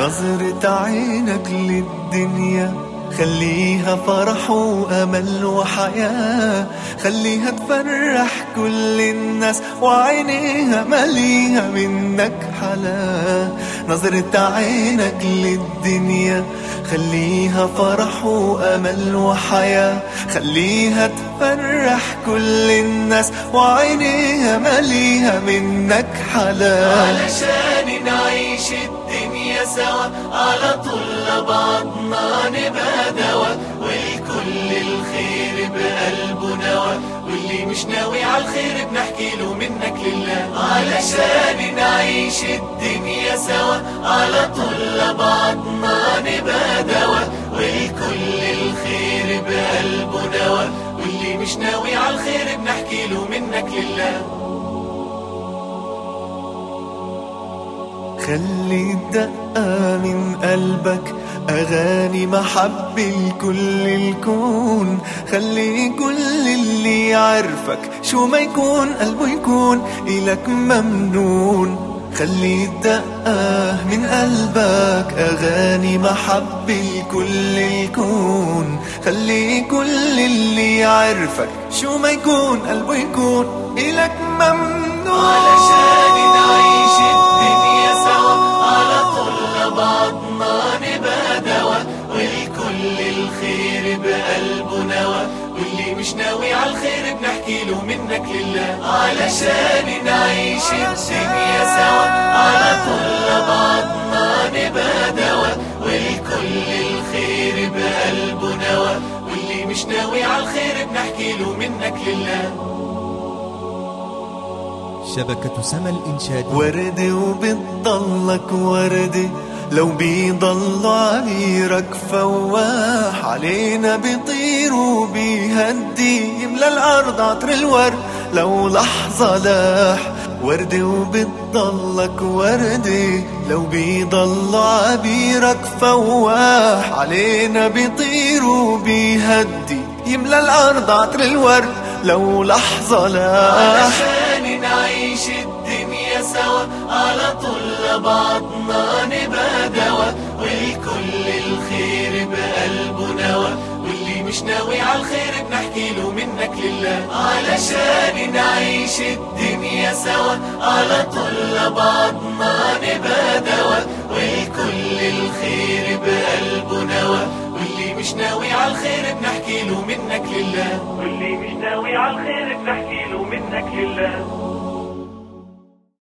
نظرة عينك للدنيا خليها فرح وأمل وحياة. خليها تفرح كل الناس وعينيها مليها منك حلا. نظرة عينك للدنيا. خليها فرح وأمل وحياة. خليها تفرح كل الناس. وعينيها مليها منك حلا علشان نعيش الدنيا سوا. على طول لبعضنا نبقى الخير بقلبه نوى واللي مش ناوي على الخير بنحكي له منك لله. علشان نعيش الدنيا سوا على طول لبعضنا نبقى دوا. والكل الخير بقلبه نوى واللي مش ناوي على الخير بنحكي له منك لله. خلي الدقة من قلبك أغاني محبة لكل الكون. خلي كل اللي يعرفك شو ما يكون قلبه يكون إلك ممنون. خلي الدقة من قلبك أغاني محبة لكل الكون. خلي كل اللي يعرفك شو ما يكون قلبه يكون إلك ممنون. الخير بقلبه نوى واللي مش ناوي على الخير بنحكي له منك لله. علشان نعيش الدنيا سوا على طول بعضنا نبقى دوا والكل الخير بقلبه نوى واللي مش ناوي على الخير بنحكي له منك لله. شبكة سما الإنشاد. وردي وبتضلك وردي لو بيضل عبيرك فواح علينا بيطير وبيهدي يملى الأرض عطر الورد. لو لحظة لاح وردي وبتضلك وردي. لو بيضل عبيرك فواح علينا بيطير وبيهدي يملى الأرض عطر الورد. لو لحظة لاح علشان نعيش الدنيا سوا على طول بعضنا نبقى دوا. والكل الخير بقلبه نوى واللي مش ناوي على الخير بنحكي له منك لله. علشان نعيش الدنيا سوا. على طول بعضنا نبقى دوا. والكل الخير بقلبه نوى واللي مش ناوي على الخير بنحكي له منك لله. واللي مش ناوي على الخير بنحكي له منك لله.